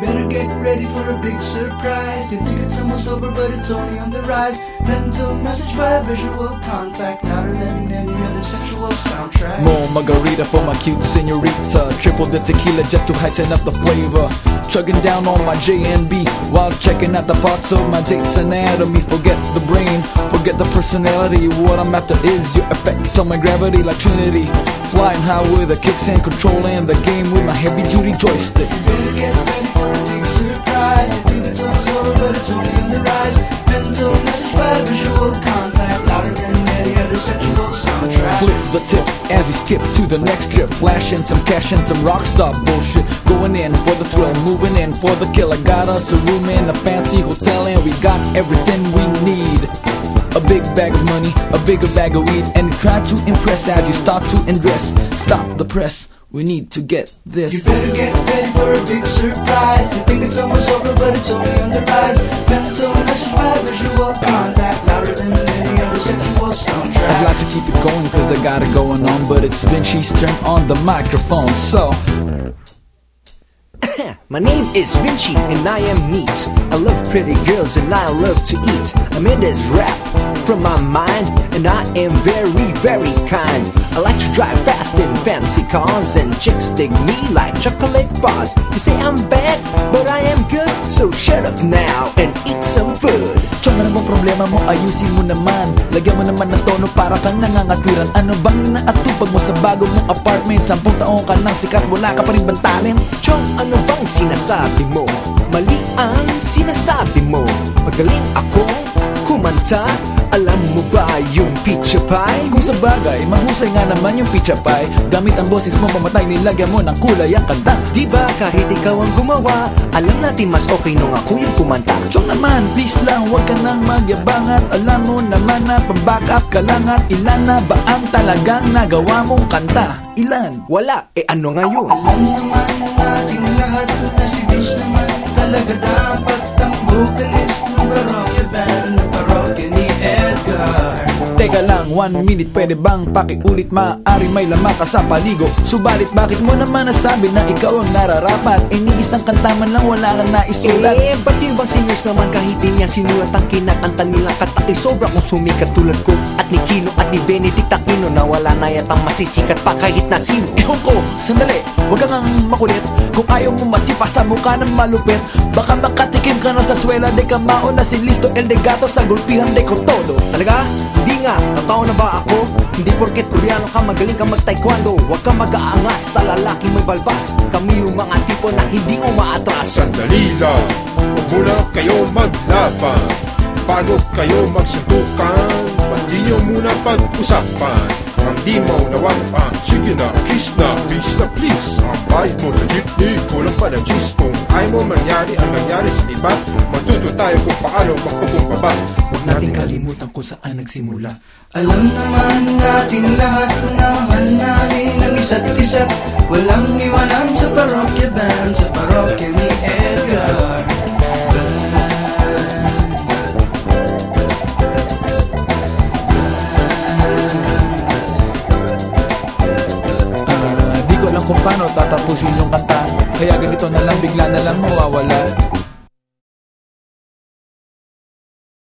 get ready for a big surprise. You think it's almost over, but it's only on the rise. Mental message by visual contact, louder than any other sexual soundtrack. More margarita for my cute senorita. Triple the tequila just to heighten up the flavor. Chugging down on my J and B while checking out the parts of my date's anatomy. Forget the brain, the personality. What I'm after is your effect on my gravity like Trinity. Flying high with the kicks and controlling the game with my heavy duty joystick. You better get ready for a big surprise. You think it's almost over, but it's only on the rise. Mental message by visual contact, louder than any other sexual soundtrack. Flip the tip as we skip to the next trip. Flashing some cash and some rockstar bullshit. Going in for the thrill, moving in for the kill. I got us a room in a fancy hotel and we got everything we need. A big bag of money, a bigger bag of weed, and you try to impress as you start to undress. Stop the press, we need to get this You better get ready for a big surprise. You think it's almost over, but it's only on the rise. Mental message by visual contact, louder than any other sexual I'd soundtrack. like to keep it going cause I got it going on, but it's Vinci's turn on the microphone, so. My name is Vinci and I am neat. I love pretty girls and I love to eat. I'm in this rap from my mind and I am very, very kind. I like to drive fast in fancy cars and chicks dig me like chocolate bars. You say I'm bad, but I am good. So shut up now and eat some food. Chong, ano bang problema mo? Ayusin mo naman Lagyan mo naman ng tono para kang nangangatwiran Ano bang naatupag mo sa bago mong apartment? Sampung taong ka nang sikat, wala ka pa rin bang talent? Chong, ano bang sinasabi mo? Mali ang sinasabi mo Magaling akong kumanta Alam mo ba yung pizza pie? Kung sa bagay, mahusay nga naman yung pizza pie Gamit ang boses mo pamatay, nilagyan mo ng kulay ang kanta Di ba kahit ikaw ang gumawa Alam natin mas okay nung ako yung kumanta Chong naman, please lang, huwag ka nang magyabang At alam mo naman na pang-back up ka lang At ilan na ba ang talagang nagawa mong kanta? Ilan? Wala, eh ano ngayon? Alam naman natin lahat na si Vince naman talaga dapat ang vocalist ng parokya band Teka lang, one minute pwede bang pakiulit? Maaari may lama ka sa paligo. Subalit bakit mo naman nasabi na ikaw ang nararapat? Iniisang kanta man lang wala kang naisulat. Eh, ba't yung ibang singers naman kahit di niya sinulat ang kinakanta nilang kata Eh, sobra kong sumikat tulad ko At ni Kino at ni Benedict Aquino Na wala na yatang masisikat pa kahit na sino. Ewan ko, sandali, huwag kang ang makulit. Kung ayaw mo masipa sa mukha ng malupit Baka makatikim ka na sa swela De kamao na si Listo El de Gato Sa gulpihan de con todo Talaga? Hindi nga, totoo na ba ako? Hindi porket koreano ka, magaling ka mag-taekwondo. Huwag ka mag-aangas sa lalaki may balbas. Kami yung mga tipo na hindi umaatras. Sandali lang, huwag muna kayo maglaban. Bago kayo magsuntukan Ba't nyo muna pag-usapan. Ang di maunawaan Sige na, kiss na, peace na please. Ang bayad mo sa jeepney Kulang pa ng cheese Kung ayaw mo mangyari ang nangyari sa iba Matuto tayo kung paano magpakumbaba Nating kalimutan kung saan nagsimula. Alam naman natin lahat na mahal namin ang isa't isa. Walang iwanan sa parokya band, sa parokya ni Edgar. Di ko alam kung paano tatapusin yung kanta. Kaya ganito na lang, bigla na lang mawawala